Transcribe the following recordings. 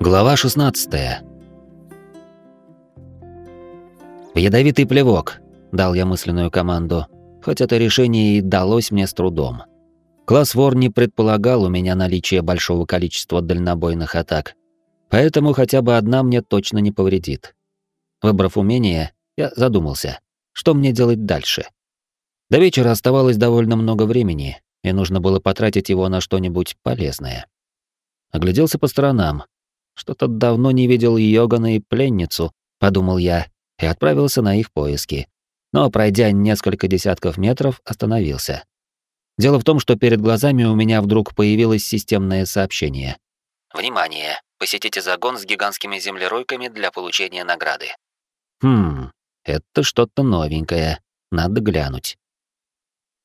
Глава 16. Ядовитый плевок, дал я мысленную команду, хоть это решение и далось мне с трудом. Класс Вор не предполагал у меня наличие большого количества дальнобойных атак, поэтому хотя бы одна мне точно не повредит. Выбрав умение, я задумался, что мне делать дальше. До вечера оставалось довольно много времени, и нужно было потратить его на что-нибудь полезное. Огляделся по сторонам. Что-то давно не видел Йогана и пленницу, подумал я, и отправился на их поиски. Но, пройдя несколько десятков метров, остановился. Дело в том, что перед глазами у меня вдруг появилось системное сообщение. «Внимание! Посетите загон с гигантскими землеройками для получения награды». Хм, это что-то новенькое. Надо глянуть.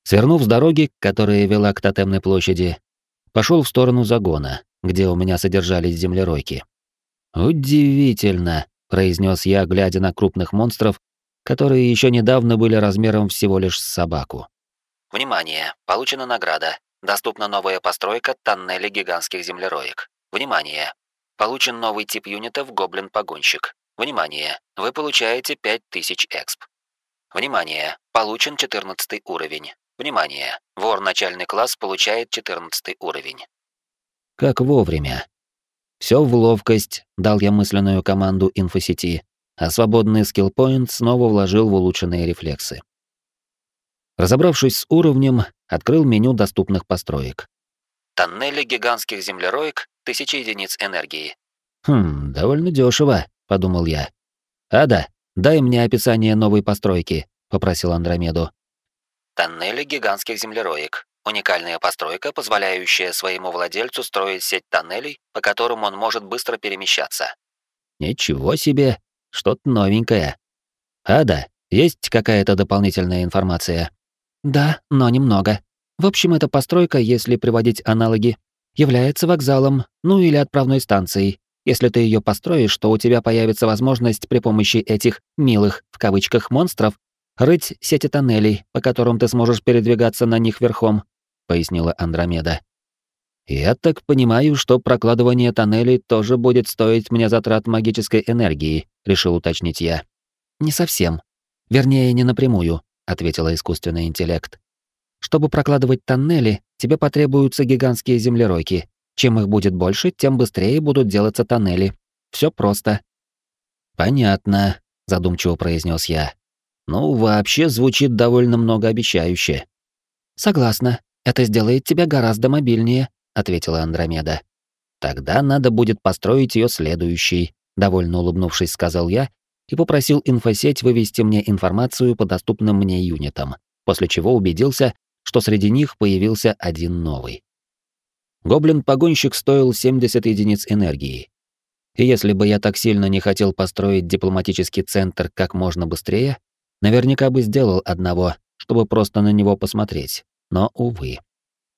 Свернув с дороги, которая вела к тотемной площади, пошел в сторону загона, где у меня содержались землеройки. «Удивительно», — произнес я, глядя на крупных монстров, которые еще недавно были размером всего лишь с собаку. «Внимание! Получена награда. Доступна новая постройка тоннеля гигантских землероек. Внимание! Получен новый тип юнитов «Гоблин-погонщик». Внимание! Вы получаете 5000 эксп. Внимание! Получен 14 уровень. Внимание! Вор начальный класс получает 14 уровень. Как вовремя. Все в ловкость, дал я мысленную команду инфосети, а свободный скиллпоинт снова вложил в улучшенные рефлексы. Разобравшись с уровнем, открыл меню доступных построек. Тоннели гигантских землероек, тысячи единиц энергии. Хм, довольно дешево, подумал я. Ада, дай мне описание новой постройки, попросил Андромеду. Тоннели гигантских землероек. Уникальная постройка, позволяющая своему владельцу строить сеть тоннелей, по которым он может быстро перемещаться. Ничего себе, что-то новенькое. Ада, есть какая-то дополнительная информация? Да, но немного. В общем, эта постройка, если приводить аналоги, является вокзалом, ну или отправной станцией. Если ты ее построишь, то у тебя появится возможность при помощи этих «милых» в кавычках монстров рыть сети тоннелей, по которым ты сможешь передвигаться на них верхом, пояснила Андромеда. Я так понимаю, что прокладывание тоннелей тоже будет стоить мне затрат магической энергии, решил уточнить я. Не совсем. Вернее, не напрямую, ответила искусственный интеллект. Чтобы прокладывать тоннели, тебе потребуются гигантские землеройки. Чем их будет больше, тем быстрее будут делаться тоннели. Все просто. Понятно, задумчиво произнес я. Ну, вообще звучит довольно многообещающе. Согласна. Это сделает тебя гораздо мобильнее, ответила Андромеда. Тогда надо будет построить ее следующей, довольно улыбнувшись, сказал я и попросил инфосеть вывести мне информацию по доступным мне юнитам, после чего убедился, что среди них появился один новый. Гоблин-погонщик стоил 70 единиц энергии. И если бы я так сильно не хотел построить дипломатический центр как можно быстрее, Наверняка бы сделал одного, чтобы просто на него посмотреть. Но, увы.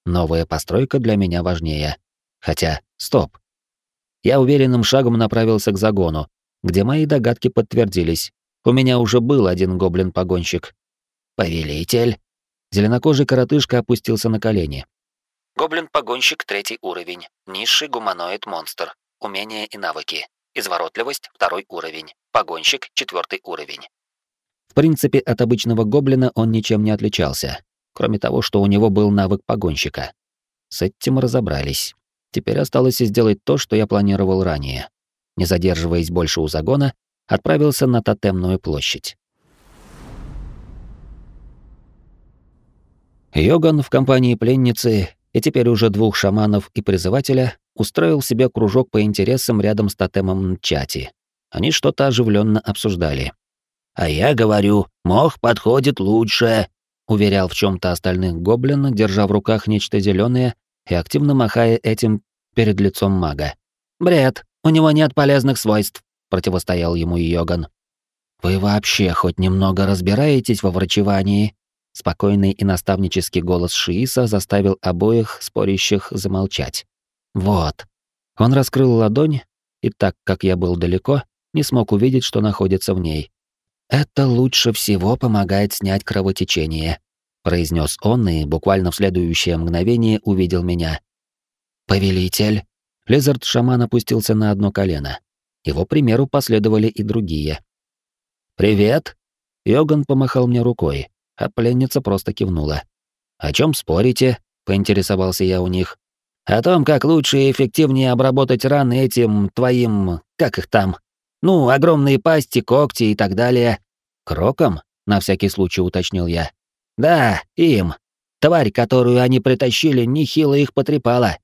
Новая постройка для меня важнее. Хотя, стоп. Я уверенным шагом направился к загону, где мои догадки подтвердились. У меня уже был один гоблин-погонщик. «Повелитель!» Зеленокожий коротышка опустился на колени. Гоблин-погонщик третий уровень. Низший гуманоид-монстр. Умения и навыки. Изворотливость второй уровень. Погонщик четвертый уровень. Принципе, от обычного гоблина он ничем не отличался, кроме того, что у него был навык погонщика. С этим разобрались. Теперь осталось сделать то, что я планировал ранее. Не задерживаясь больше у загона, отправился на тотемную площадь. Йоган в компании пленницы и теперь уже двух шаманов и призывателя устроил себе кружок по интересам рядом с тотемом Чати. Они что-то оживленно обсуждали. А я говорю, мох подходит лучше, уверял в чем-то остальных гоблин, держа в руках нечто зеленое и активно махая этим перед лицом мага. Бред, у него нет полезных свойств, противостоял ему Йоган. Вы вообще хоть немного разбираетесь во врачевании? Спокойный и наставнический голос Шииса заставил обоих спорящих замолчать. Вот. Он раскрыл ладонь, и так как я был далеко, не смог увидеть, что находится в ней. Это лучше всего помогает снять кровотечение, произнес он и буквально в следующее мгновение увидел меня. «Повелитель!» Лизард-шаман опустился на одно колено. Его примеру последовали и другие. «Привет!» Йоган помахал мне рукой, а пленница просто кивнула. «О чем спорите?» — поинтересовался я у них. «О том, как лучше и эффективнее обработать раны этим твоим... как их там? Ну, огромные пасти, когти и так далее». «Кроком?» — на всякий случай уточнил я. «Да, им. Тварь, которую они притащили, нехило их потрепала.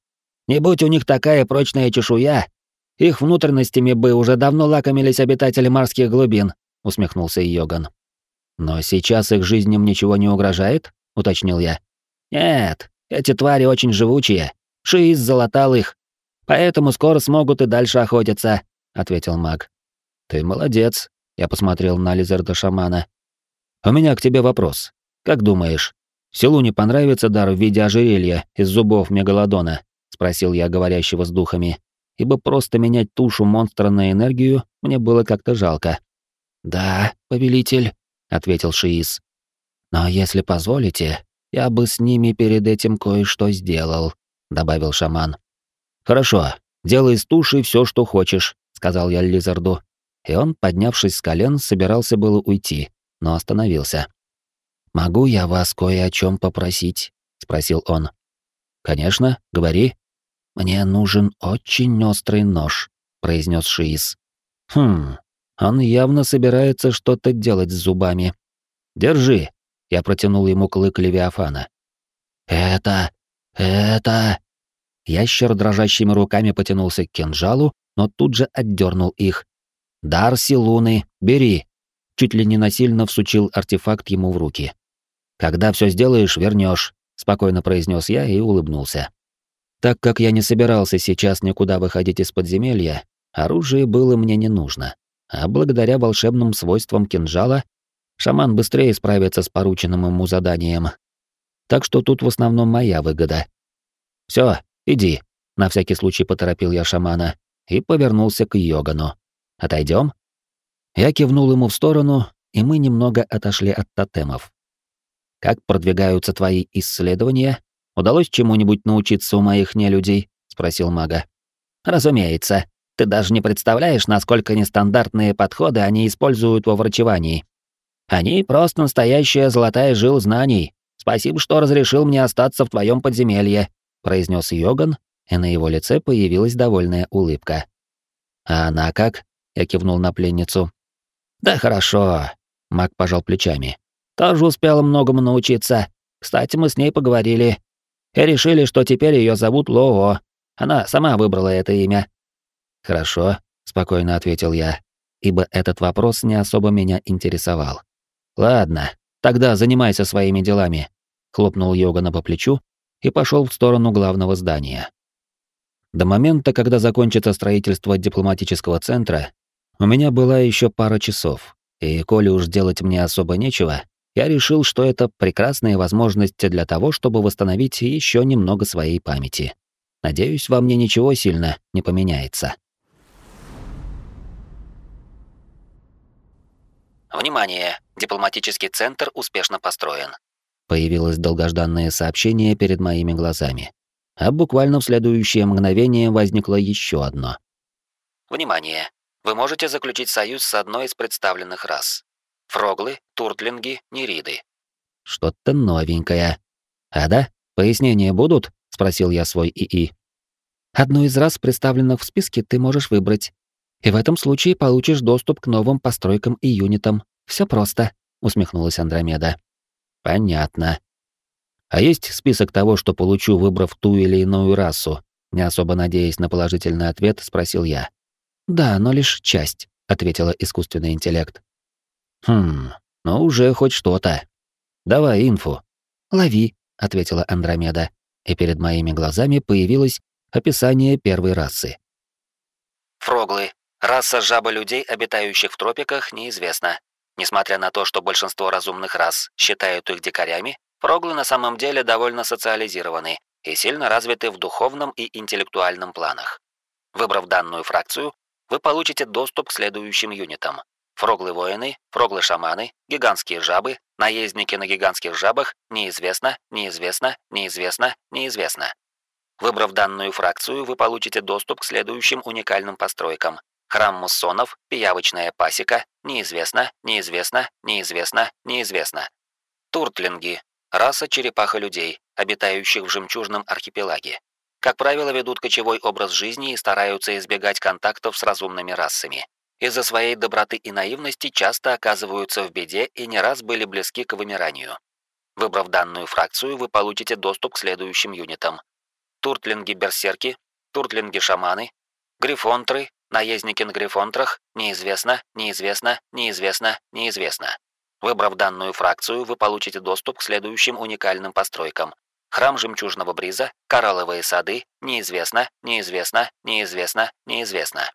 Не будь у них такая прочная чешуя, их внутренностями бы уже давно лакомились обитатели морских глубин», — усмехнулся Йоган. «Но сейчас их жизням ничего не угрожает?» — уточнил я. «Нет, эти твари очень живучие. Шиис залатал их. Поэтому скоро смогут и дальше охотиться», — ответил маг. «Ты молодец», — я посмотрел на Лизарда шамана. «У меня к тебе вопрос. Как думаешь, селу не понравится дар в виде ожерелья из зубов мегалодона?» — спросил я говорящего с духами, ибо просто менять тушу монстра на энергию мне было как-то жалко. «Да, повелитель», — ответил Шиис. «Но если позволите, я бы с ними перед этим кое-что сделал», — добавил шаман. «Хорошо, делай с тушей все, что хочешь», — сказал я Лизарду. И он, поднявшись с колен, собирался было уйти, но остановился. «Могу я вас кое о чем попросить?» — спросил он. «Конечно, говори». «Мне нужен очень острый нож», — произнес Шиис. «Хм, он явно собирается что-то делать с зубами. Держи, я протянул ему клык Левиафана. «Это... это...» Ящер дрожащими руками потянулся к кинжалу, но тут же отдернул их. «Дарси, Луны, бери!» Чуть ли не насильно всучил артефакт ему в руки. «Когда все сделаешь, вернешь», — спокойно произнес я и улыбнулся. Так как я не собирался сейчас никуда выходить из подземелья, оружие было мне не нужно, а благодаря волшебным свойствам кинжала Шаман быстрее справится с порученным ему заданием. Так что тут в основном моя выгода. Все, иди. На всякий случай поторопил я шамана и повернулся к Йогану. Отойдем? Я кивнул ему в сторону, и мы немного отошли от тотемов. Как продвигаются твои исследования? Удалось чему-нибудь научиться у моих нелюдей? спросил мага. Разумеется. Ты даже не представляешь, насколько нестандартные подходы они используют во врачевании. Они просто настоящая золотая жил знаний. Спасибо, что разрешил мне остаться в твоем подземелье», — произнес Йоган, и на его лице появилась довольная улыбка. «А она как?» — я кивнул на пленницу. «Да хорошо», — маг пожал плечами. «Тоже успела многому научиться. Кстати, мы с ней поговорили. И решили, что теперь ее зовут Лоо. Она сама выбрала это имя». «Хорошо», — спокойно ответил я, ибо этот вопрос не особо меня интересовал. Ладно, тогда занимайся своими делами, хлопнул Йогана по плечу и пошел в сторону главного здания. До момента, когда закончится строительство дипломатического центра, у меня была еще пара часов, и коли уж делать мне особо нечего, я решил, что это прекрасная возможность для того, чтобы восстановить еще немного своей памяти. Надеюсь, во мне ничего сильно не поменяется. Внимание! Дипломатический центр успешно построен. Появилось долгожданное сообщение перед моими глазами. А буквально в следующее мгновение возникло еще одно. Внимание! Вы можете заключить союз с одной из представленных рас. Фроглы, туртлинги, нериды. Что-то новенькое. А да? Пояснения будут? спросил я свой ИИ. Одну из рас, представленных в списке, ты можешь выбрать. И в этом случае получишь доступ к новым постройкам и юнитам. Все просто, усмехнулась Андромеда. Понятно. А есть список того, что получу, выбрав ту или иную расу? Не особо надеясь на положительный ответ, спросил я. Да, но лишь часть, ответила искусственный интеллект. Хм, ну уже хоть что-то. Давай инфу. Лови, ответила Андромеда, и перед моими глазами появилось описание первой расы. Фроглы Раса жаба-людей, обитающих в тропиках, неизвестна. Несмотря на то, что большинство разумных рас считают их дикарями, фроглы на самом деле довольно социализированы и сильно развиты в духовном и интеллектуальном планах. Выбрав данную фракцию, вы получите доступ к следующим юнитам. Фроглы-воины, фроглы-шаманы, гигантские жабы, наездники на гигантских жабах, неизвестно, неизвестно, неизвестно, неизвестно. Выбрав данную фракцию, вы получите доступ к следующим уникальным постройкам. Храм муссонов, пиявочная пасека, неизвестно, неизвестно, неизвестно, неизвестно. Туртлинги, раса черепаха-людей, обитающих в жемчужном архипелаге. Как правило, ведут кочевой образ жизни и стараются избегать контактов с разумными расами. Из-за своей доброты и наивности часто оказываются в беде и не раз были близки к вымиранию. Выбрав данную фракцию, вы получите доступ к следующим юнитам. Туртлинги-берсерки, туртлинги-шаманы, грифонтры, наездники на грифонтрах, неизвестно, неизвестно, неизвестно, неизвестно. Выбрав данную фракцию, вы получите доступ к следующим уникальным постройкам. Храм Жемчужного Бриза, Коралловые сады, неизвестно, неизвестно, неизвестно, неизвестно.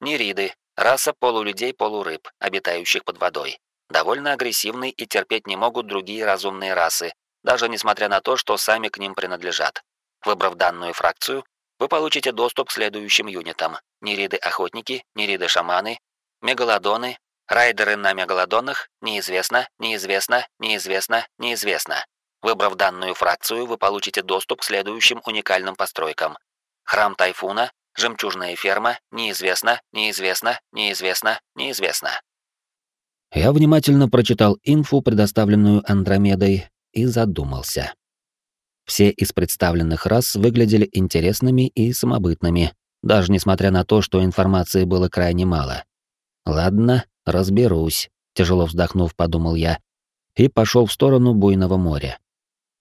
Нериды, раса полулюдей-полурыб, обитающих под водой. Довольно агрессивны и терпеть не могут другие разумные расы, даже несмотря на то, что сами к ним принадлежат. Выбрав данную фракцию, вы получите доступ к следующим юнитам. Нериды-охотники, нериды-шаманы, мегалодоны, райдеры на мегалодонах, неизвестно, неизвестно, неизвестно, неизвестно. Выбрав данную фракцию, вы получите доступ к следующим уникальным постройкам. Храм Тайфуна, жемчужная ферма, неизвестно, неизвестно, неизвестно, неизвестно. Я внимательно прочитал инфу, предоставленную Андромедой, и задумался. Все из представленных рас выглядели интересными и самобытными, даже несмотря на то, что информации было крайне мало. Ладно, разберусь, тяжело вздохнув, подумал я, и пошел в сторону буйного моря.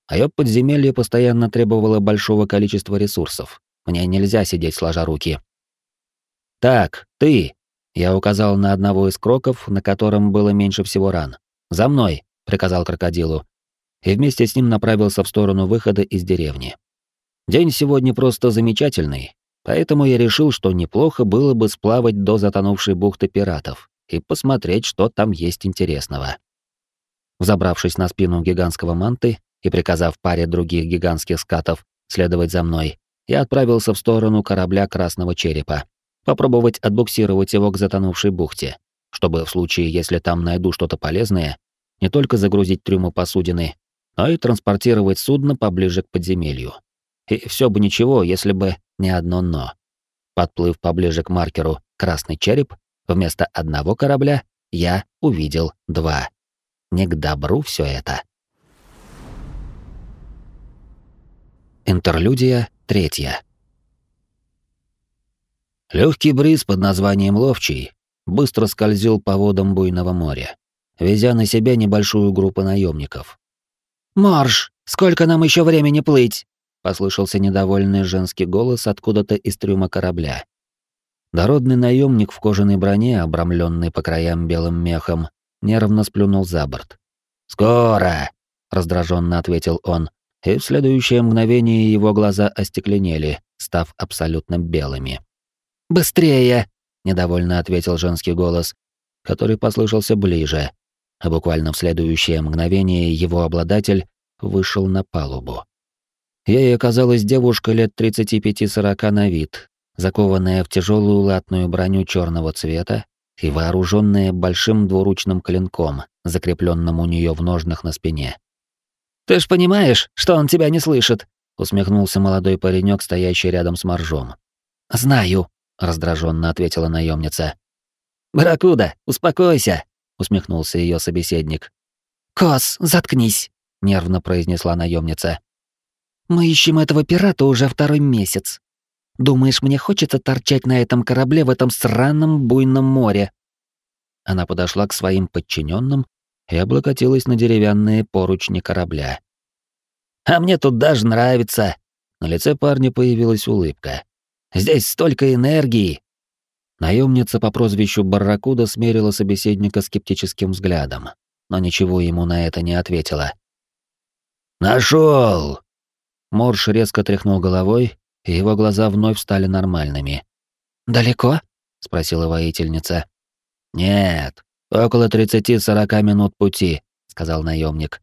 А ее подземелье постоянно требовало большого количества ресурсов. Мне нельзя сидеть сложа руки. «Так, ты!» Я указал на одного из кроков, на котором было меньше всего ран. «За мной!» — приказал крокодилу. И вместе с ним направился в сторону выхода из деревни. День сегодня просто замечательный, поэтому я решил, что неплохо было бы сплавать до затонувшей бухты пиратов и посмотреть, что там есть интересного. Взобравшись на спину гигантского манты, и приказав паре других гигантских скатов следовать за мной, я отправился в сторону корабля Красного Черепа, попробовать отбуксировать его к затонувшей бухте, чтобы в случае, если там найду что-то полезное, не только загрузить трюму посудины, но и транспортировать судно поближе к подземелью. И все бы ничего, если бы не одно «но». Подплыв поближе к маркеру «Красный череп», вместо одного корабля я увидел два. Не к добру все это. Интерлюдия третья. Легкий бриз под названием Ловчий быстро скользил по водам буйного моря, везя на себя небольшую группу наемников. «Марш! Сколько нам еще времени плыть?» — послышался недовольный женский голос откуда-то из трюма корабля. Дородный наемник в кожаной броне, обрамленный по краям белым мехом, нервно сплюнул за борт. «Скоро!» — раздраженно ответил он, и в следующее мгновение его глаза остекленели, став абсолютно белыми. «Быстрее!» — недовольно ответил женский голос, который послышался ближе, а буквально в следующее мгновение его обладатель вышел на палубу. Ей оказалась девушка лет 35-40 на вид, закованная в тяжелую латную броню черного цвета и вооруженная большим двуручным клинком, закрепленным у нее в ножнах на спине. Ты ж понимаешь, что он тебя не слышит, усмехнулся молодой паренек, стоящий рядом с Моржом. Знаю, раздраженно ответила наемница. Баракуда, успокойся, усмехнулся ее собеседник. Кос, заткнись, нервно произнесла наемница. Мы ищем этого пирата уже второй месяц. Думаешь, мне хочется торчать на этом корабле в этом сраном буйном море? Она подошла к своим подчиненным и облокотилась на деревянные поручни корабля. «А мне тут даже нравится!» На лице парня появилась улыбка. «Здесь столько энергии!» Наемница по прозвищу Барракуда смерила собеседника скептическим взглядом, но ничего ему на это не ответила. Нашел! Морш резко тряхнул головой, и его глаза вновь стали нормальными. «Далеко?» — спросила воительница. «Нет, «Около тридцати-сорока минут пути», — сказал наемник.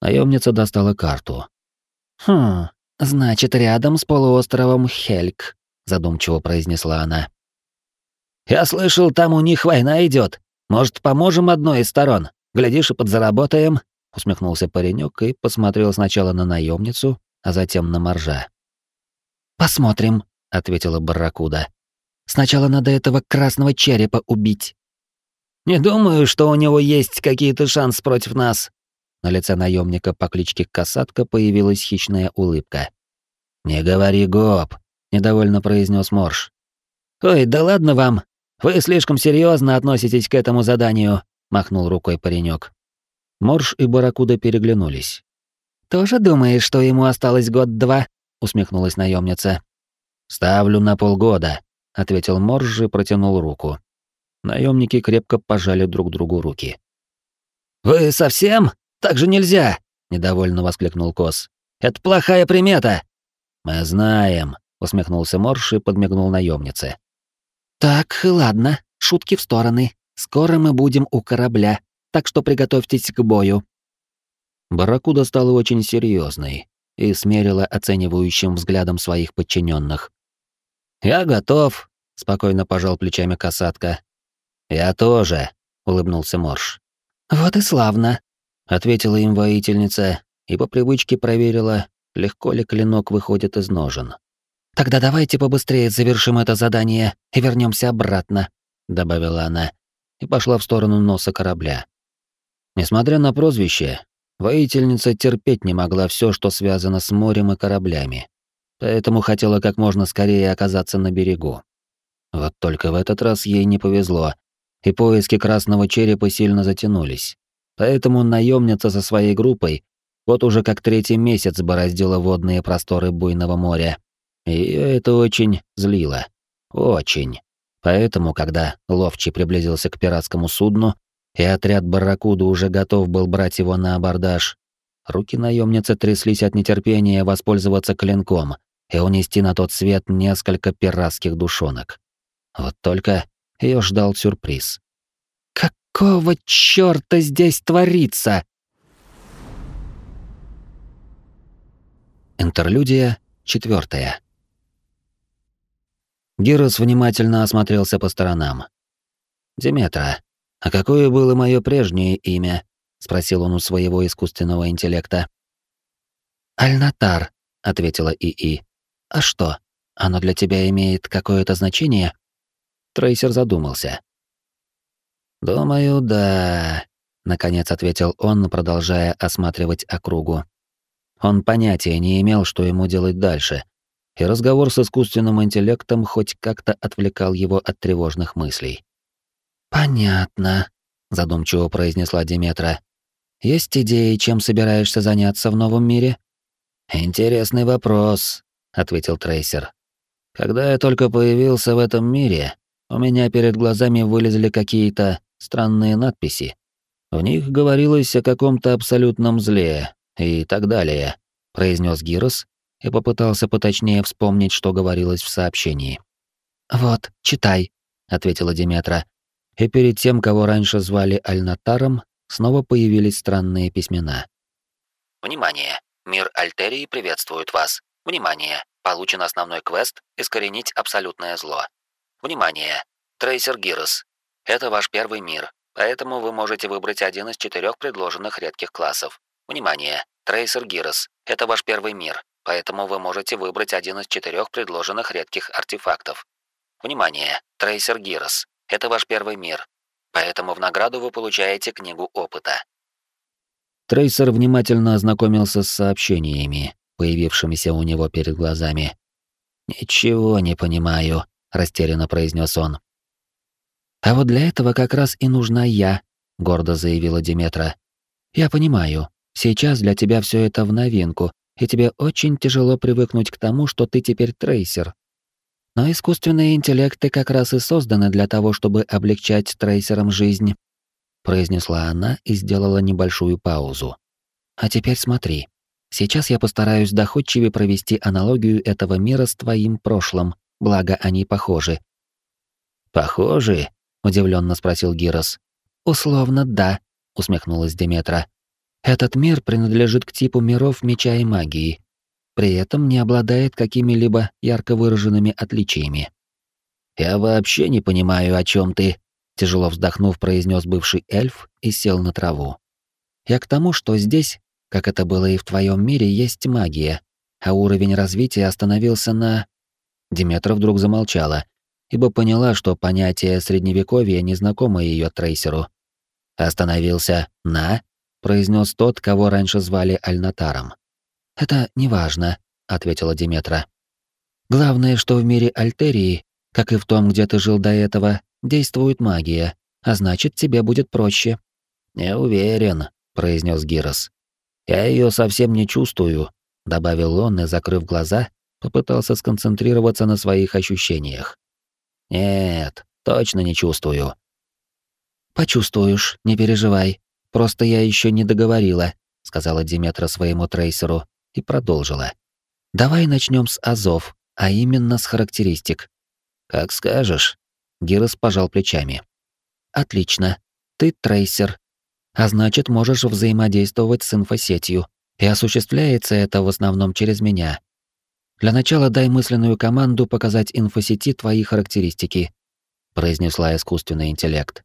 Наемница достала карту. «Хм, значит, рядом с полуостровом Хельк», — задумчиво произнесла она. «Я слышал, там у них война идет. Может, поможем одной из сторон? Глядишь, и подзаработаем?» — усмехнулся паренек и посмотрел сначала на наемницу, а затем на моржа. «Посмотрим», — ответила Барракуда. «Сначала надо этого красного черепа убить». «Не думаю, что у него есть какие-то шансы против нас». На лице наемника по кличке Касатка появилась хищная улыбка. «Не говори гоп», — недовольно произнес Морж. «Ой, да ладно вам. Вы слишком серьезно относитесь к этому заданию», — махнул рукой паренек. Морж и Барракуда переглянулись. «Тоже думаешь, что ему осталось год-два?» — усмехнулась наемница. «Ставлю на полгода», — ответил Морж и протянул руку. Наемники крепко пожали друг другу руки. «Вы совсем? Так же нельзя!» — недовольно воскликнул Кос. «Это плохая примета!» «Мы знаем», — усмехнулся Морж и подмигнул наемнице. «Так, ладно, шутки в стороны. Скоро мы будем у корабля, так что приготовьтесь к бою». Барракуда стала очень серьезной и смерила оценивающим взглядом своих подчиненных. «Я готов», — спокойно пожал плечами касатка. «Я тоже», — улыбнулся Морж. «Вот и славно», — ответила им воительница и по привычке проверила, легко ли клинок выходит из ножен. «Тогда давайте побыстрее завершим это задание и вернемся обратно», — добавила она и пошла в сторону носа корабля. Несмотря на прозвище, Воительница терпеть не могла все, что связано с морем и кораблями, поэтому хотела как можно скорее оказаться на берегу. Вот только в этот раз ей не повезло, и поиски красного черепа сильно затянулись. Поэтому наемница со своей группой вот уже как третий месяц бороздила водные просторы буйного моря. И это очень злило. Очень. Поэтому, когда Ловчий приблизился к пиратскому судну, и отряд Барракуда уже готов был брать его на абордаж. Руки наемницы тряслись от нетерпения воспользоваться клинком и унести на тот свет несколько пиратских душонок. Вот только ее ждал сюрприз. «Какого чёрта здесь творится?» Интерлюдия четвертая. Гирос внимательно осмотрелся по сторонам. Диметра, «А какое было мое прежнее имя?» — спросил он у своего искусственного интеллекта. «Альнатар», — ответила ИИ. «А что, оно для тебя имеет какое-то значение?» Трейсер задумался. «Думаю, да», — наконец ответил он, продолжая осматривать округу. Он понятия не имел, что ему делать дальше, и разговор с искусственным интеллектом хоть как-то отвлекал его от тревожных мыслей. «Понятно», — задумчиво произнесла Диметра. «Есть идеи, чем собираешься заняться в новом мире?» «Интересный вопрос», — ответил Трейсер. «Когда я только появился в этом мире, у меня перед глазами вылезли какие-то странные надписи. В них говорилось о каком-то абсолютном зле и так далее», — произнес Гирос и попытался поточнее вспомнить, что говорилось в сообщении. «Вот, читай», — ответила Диметра и перед тем, кого раньше звали Альнатаром, снова появились странные письмена. Внимание! Мир Альтерии приветствует вас. Внимание! Получен основной квест «Искоренить абсолютное зло». Внимание! Трейсер Гирос. Это ваш первый мир, поэтому вы можете выбрать один из четырех предложенных редких классов. Внимание! Трейсер Гирос. Это ваш первый мир, поэтому вы можете выбрать один из четырех предложенных редких артефактов. Внимание! Трейсер Гирос. Это ваш первый мир, поэтому в награду вы получаете книгу опыта. Трейсер внимательно ознакомился с сообщениями, появившимися у него перед глазами. «Ничего не понимаю», — растерянно произнес он. «А вот для этого как раз и нужна я», — гордо заявила Диметра. «Я понимаю, сейчас для тебя все это в новинку, и тебе очень тяжело привыкнуть к тому, что ты теперь трейсер. Но искусственные интеллекты как раз и созданы для того, чтобы облегчать трейсерам жизнь, произнесла она и сделала небольшую паузу. А теперь смотри. Сейчас я постараюсь доходчивее провести аналогию этого мира с твоим прошлым, благо они похожи. Похожи? удивленно спросил Гирос. Условно, да, усмехнулась Деметра. Этот мир принадлежит к типу миров меча и магии, при этом не обладает какими-либо ярко выраженными отличиями. «Я вообще не понимаю, о чем ты», — тяжело вздохнув, произнес бывший эльф и сел на траву. «Я к тому, что здесь, как это было и в твоем мире, есть магия, а уровень развития остановился на... Диметра вдруг замолчала, ибо поняла, что понятие средневековья незнакомо ее трейсеру. «Остановился на?» — произнес тот, кого раньше звали Альнатаром. «Это неважно», — ответила Диметра. «Главное, что в мире Альтерии, как и в том, где ты жил до этого, действует магия, а значит, тебе будет проще». «Не уверен», — произнес Гирос. «Я ее совсем не чувствую», — добавил он и, закрыв глаза, попытался сконцентрироваться на своих ощущениях. «Нет, точно не чувствую». «Почувствуешь, не переживай. Просто я еще не договорила», — сказала Диметра своему трейсеру и продолжила. «Давай начнем с азов, а именно с характеристик». «Как скажешь». Гирос пожал плечами. «Отлично. Ты трейсер. А значит, можешь взаимодействовать с инфосетью. И осуществляется это в основном через меня. Для начала дай мысленную команду показать инфосети твои характеристики», произнесла искусственный интеллект.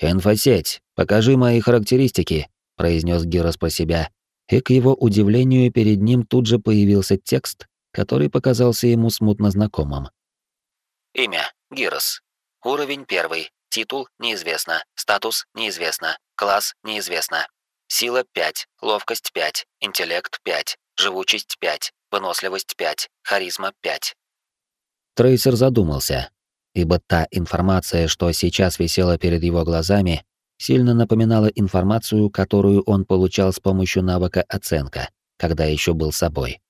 «Инфосеть, покажи мои характеристики», произнес Гирос про себя, и к его удивлению перед ним тут же появился текст, который показался ему смутно знакомым. Имя – Гирос. Уровень первый. Титул – неизвестно. Статус – неизвестно. Класс – неизвестно. Сила – 5. Ловкость – 5. Интеллект – 5. Живучесть – 5. Выносливость — 5, харизма — 5. Трейсер задумался, ибо та информация, что сейчас висела перед его глазами, сильно напоминала информацию, которую он получал с помощью навыка оценка, когда еще был собой.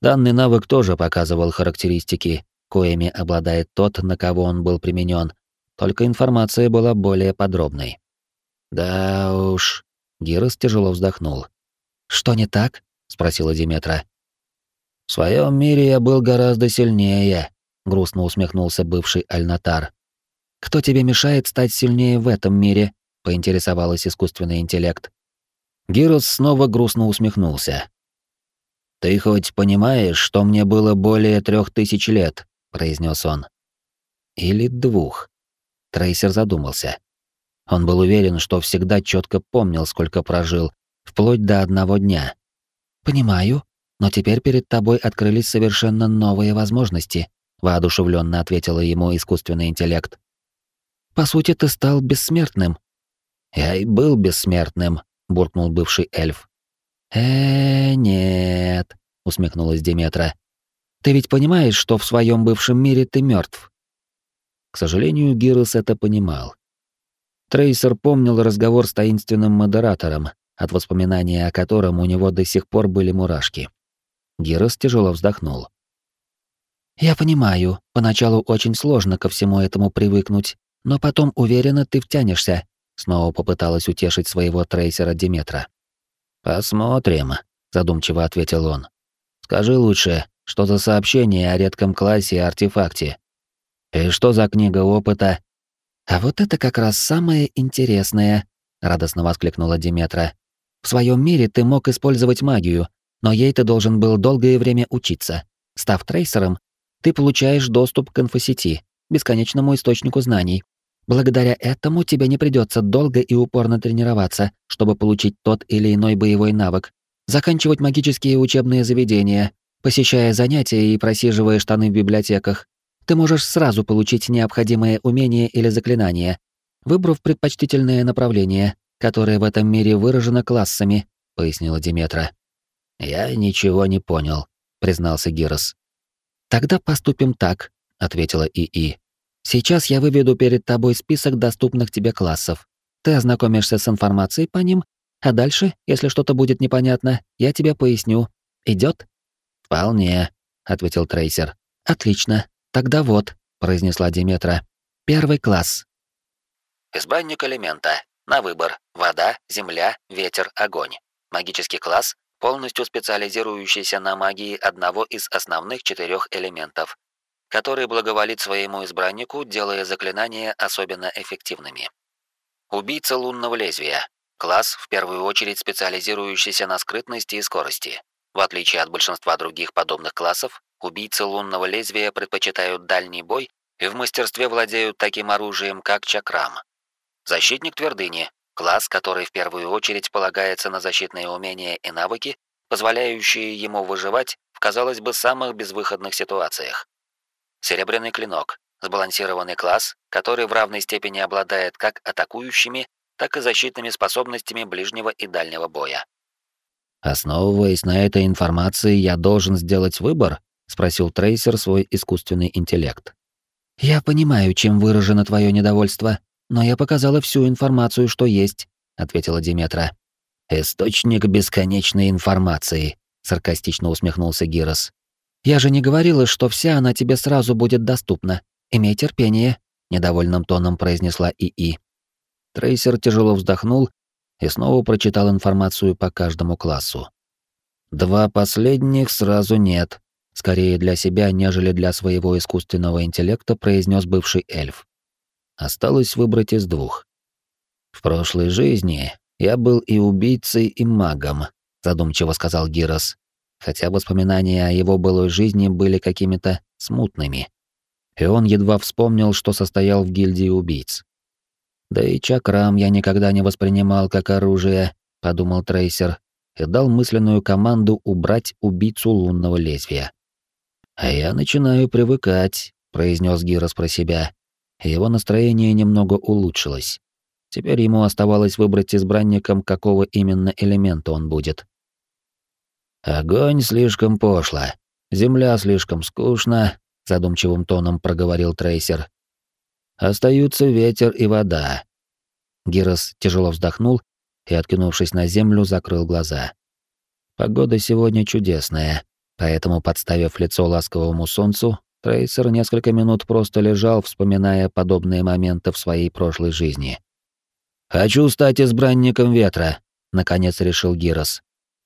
Данный навык тоже показывал характеристики, коими обладает тот, на кого он был применен, только информация была более подробной. Да уж, Гирос тяжело вздохнул. Что не так? спросила Диметра. В своем мире я был гораздо сильнее, грустно усмехнулся бывший Альнатар. Кто тебе мешает стать сильнее в этом мире? Поинтересовалась искусственный интеллект. Гирос снова грустно усмехнулся. Ты хоть понимаешь, что мне было более трех тысяч лет, произнес он. Или двух. Трейсер задумался. Он был уверен, что всегда четко помнил, сколько прожил, вплоть до одного дня. Понимаю, но теперь перед тобой открылись совершенно новые возможности, воодушевленно ответила ему искусственный интеллект. По сути, ты стал бессмертным. Я и был бессмертным, буркнул бывший эльф. Э, нет, усмехнулась Деметра. Ты ведь понимаешь, что в своем бывшем мире ты мертв. К сожалению, Гирос это понимал. Трейсер помнил разговор с таинственным модератором, от воспоминания о котором у него до сих пор были мурашки. Гирос тяжело вздохнул. «Я понимаю, поначалу очень сложно ко всему этому привыкнуть, но потом уверенно ты втянешься», снова попыталась утешить своего трейсера Диметра. «Посмотрим», — задумчиво ответил он. «Скажи лучше, что за сообщение о редком классе и артефакте? И что за книга опыта?» «А вот это как раз самое интересное», — радостно воскликнула Диметра. «В своем мире ты мог использовать магию, но ей ты должен был долгое время учиться. Став трейсером, ты получаешь доступ к инфосети, бесконечному источнику знаний. Благодаря этому тебе не придется долго и упорно тренироваться, чтобы получить тот или иной боевой навык, заканчивать магические учебные заведения, посещая занятия и просиживая штаны в библиотеках. Ты можешь сразу получить необходимые умения или заклинания, выбрав предпочтительное направление, которое в этом мире выражено классами, пояснила Диметра. «Я ничего не понял», — признался Гирос. «Тогда поступим так», — ответила ИИ. «Сейчас я выведу перед тобой список доступных тебе классов. Ты ознакомишься с информацией по ним, а дальше, если что-то будет непонятно, я тебе поясню. Идет? «Вполне», — ответил Трейсер. «Отлично. Тогда вот», — произнесла Диметра. «Первый класс». Избранник элемента. На выбор. Вода, земля, ветер, огонь. Магический класс полностью специализирующийся на магии одного из основных четырех элементов, который благоволит своему избраннику, делая заклинания особенно эффективными. Убийца лунного лезвия. Класс, в первую очередь специализирующийся на скрытности и скорости. В отличие от большинства других подобных классов, убийцы лунного лезвия предпочитают дальний бой и в мастерстве владеют таким оружием, как чакрам. Защитник твердыни класс, который в первую очередь полагается на защитные умения и навыки, позволяющие ему выживать в, казалось бы, самых безвыходных ситуациях. Серебряный клинок — сбалансированный класс, который в равной степени обладает как атакующими, так и защитными способностями ближнего и дальнего боя. «Основываясь на этой информации, я должен сделать выбор?» — спросил Трейсер свой искусственный интеллект. «Я понимаю, чем выражено твое недовольство, но я показала всю информацию, что есть», — ответила Диметра. «Источник бесконечной информации», — саркастично усмехнулся Гирос. «Я же не говорила, что вся она тебе сразу будет доступна. Имей терпение», — недовольным тоном произнесла ИИ. Трейсер тяжело вздохнул и снова прочитал информацию по каждому классу. Два последних сразу нет, скорее для себя, нежели для своего искусственного интеллекта, произнес бывший эльф. Осталось выбрать из двух. В прошлой жизни я был и убийцей, и магом, задумчиво сказал Гирос, хотя воспоминания о его былой жизни были какими-то смутными. И он едва вспомнил, что состоял в гильдии убийц. Да и чакрам я никогда не воспринимал как оружие, подумал Трейсер и дал мысленную команду убрать убийцу лунного лезвия. «А я начинаю привыкать», — произнес Гирос про себя. Его настроение немного улучшилось. Теперь ему оставалось выбрать избранником, какого именно элемента он будет. «Огонь слишком пошло, земля слишком скучна», — задумчивым тоном проговорил Трейсер. «Остаются ветер и вода». Гирос тяжело вздохнул и, откинувшись на землю, закрыл глаза. Погода сегодня чудесная, Поэтому, подставив лицо ласковому солнцу, Трейсер несколько минут просто лежал, вспоминая подобные моменты в своей прошлой жизни. «Хочу стать избранником ветра», — наконец решил Гирос.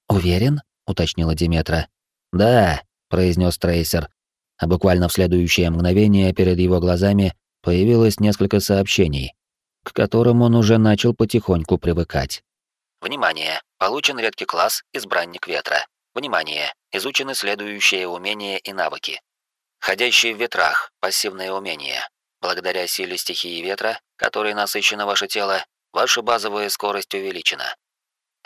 «Уверен?» — уточнила Диметра. «Да», — произнес Трейсер, а буквально в следующее мгновение перед его глазами появилось несколько сообщений, к которым он уже начал потихоньку привыкать. «Внимание! Получен редкий класс «Избранник ветра». Внимание! Изучены следующие умения и навыки. Ходящие в ветрах, пассивные умения. Благодаря силе стихии ветра, которой насыщено ваше тело, ваша базовая скорость увеличена.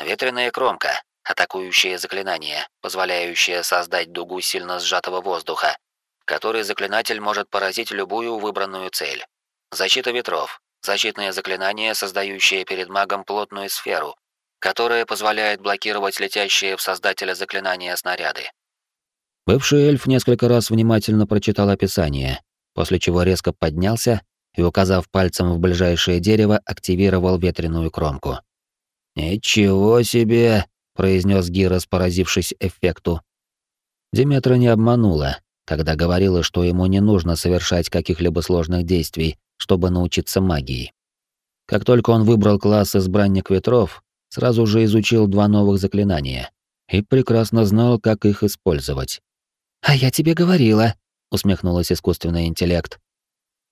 Ветреная кромка, атакующее заклинание, позволяющее создать дугу сильно сжатого воздуха, который заклинатель может поразить любую выбранную цель. Защита ветров, защитное заклинание, создающее перед магом плотную сферу, которая позволяет блокировать летящие в создателя заклинания снаряды. Бывший эльф несколько раз внимательно прочитал описание, после чего резко поднялся и, указав пальцем в ближайшее дерево, активировал ветреную кромку. «Ничего себе!» — произнес Гирос, поразившись эффекту. Диметра не обманула, когда говорила, что ему не нужно совершать каких-либо сложных действий, чтобы научиться магии. Как только он выбрал класс «Избранник ветров», сразу же изучил два новых заклинания и прекрасно знал, как их использовать. «А я тебе говорила», — усмехнулась искусственный интеллект.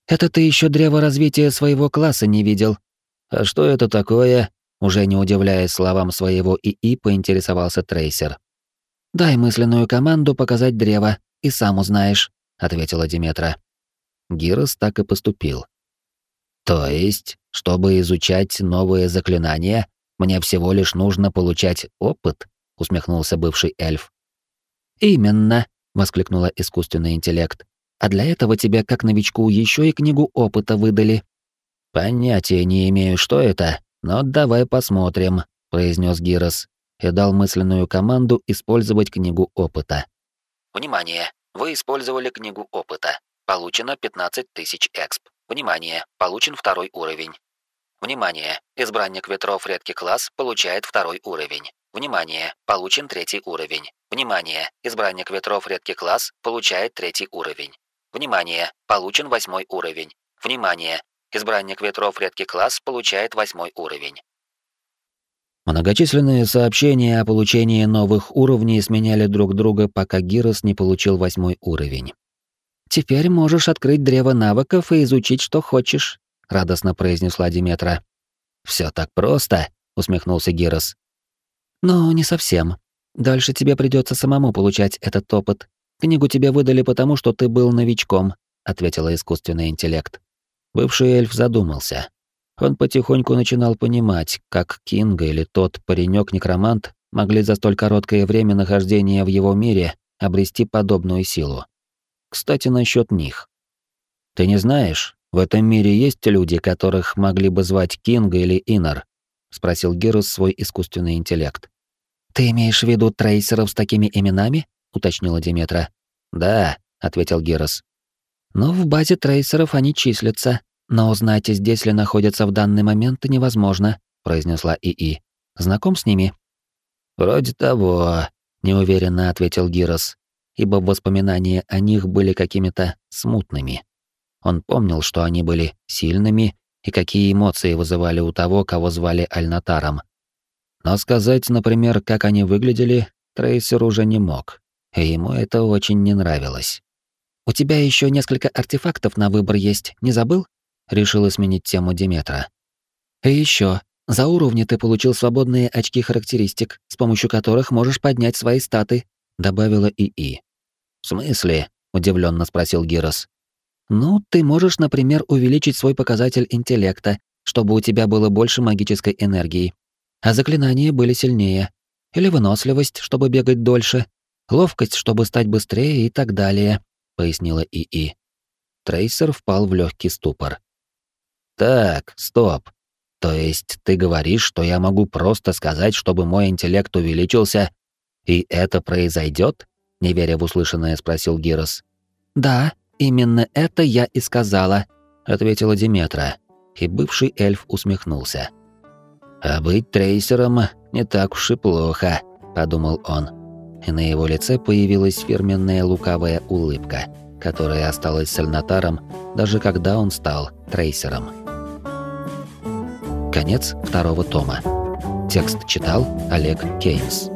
«Это ты еще древо развития своего класса не видел». «А что это такое?» Уже не удивляясь словам своего ИИ, поинтересовался Трейсер. «Дай мысленную команду показать древо, и сам узнаешь», — ответила Диметра. Гирос так и поступил. «То есть, чтобы изучать новые заклинания, мне всего лишь нужно получать опыт, усмехнулся бывший эльф. Именно, воскликнула искусственный интеллект. А для этого тебе, как новичку, еще и книгу опыта выдали. Понятия не имею, что это, но давай посмотрим, произнес Гирос и дал мысленную команду использовать книгу опыта. Внимание! Вы использовали книгу опыта. Получено 15 тысяч эксп. Внимание! Получен второй уровень. Внимание! Избранник ветров редкий класс получает второй уровень. Внимание! Получен третий уровень. Внимание! Избранник ветров редкий класс получает третий уровень. Внимание! Получен восьмой уровень. Внимание! Избранник ветров редкий класс получает восьмой уровень. Многочисленные сообщения о получении новых уровней сменяли друг друга, пока Гирос не получил восьмой уровень. «Теперь можешь открыть древо навыков и изучить, что хочешь», — радостно произнесла Диметра. «Все так просто», — усмехнулся Гирос. «Но не совсем. Дальше тебе придется самому получать этот опыт. Книгу тебе выдали потому, что ты был новичком», — ответила искусственный интеллект. Бывший эльф задумался. Он потихоньку начинал понимать, как Кинга или тот паренек-некромант могли за столь короткое время нахождения в его мире обрести подобную силу. Кстати, насчет них. Ты не знаешь, в этом мире есть люди, которых могли бы звать Кинга или Инар? спросил Герус свой искусственный интеллект. Ты имеешь в виду трейсеров с такими именами? уточнила Диметра. Да, ответил Герус. Но в базе трейсеров они числятся, но узнать, здесь ли находятся в данный момент, невозможно, произнесла ИИ. Знаком с ними? Вроде того, неуверенно ответил Гирос, ибо воспоминания о них были какими-то смутными. Он помнил, что они были сильными и какие эмоции вызывали у того, кого звали Альнатаром. Но сказать, например, как они выглядели, Трейсер уже не мог, и ему это очень не нравилось. «У тебя еще несколько артефактов на выбор есть, не забыл?» Решила сменить тему Диметра. «И еще, за уровни ты получил свободные очки характеристик, с помощью которых можешь поднять свои статы», добавила ИИ. «В смысле?» — удивленно спросил Гирос. «Ну, ты можешь, например, увеличить свой показатель интеллекта, чтобы у тебя было больше магической энергии, а заклинания были сильнее. Или выносливость, чтобы бегать дольше, ловкость, чтобы стать быстрее и так далее пояснила ИИ. Трейсер впал в легкий ступор. Так, стоп. То есть ты говоришь, что я могу просто сказать, чтобы мой интеллект увеличился, и это произойдет? Не веря в услышанное, спросил Гирос. Да, именно это я и сказала, ответила Диметра, и бывший эльф усмехнулся. А быть трейсером не так уж и плохо, подумал он и на его лице появилась фирменная лукавая улыбка, которая осталась с Альнатаром, даже когда он стал трейсером. Конец второго тома. Текст читал Олег Кейнс.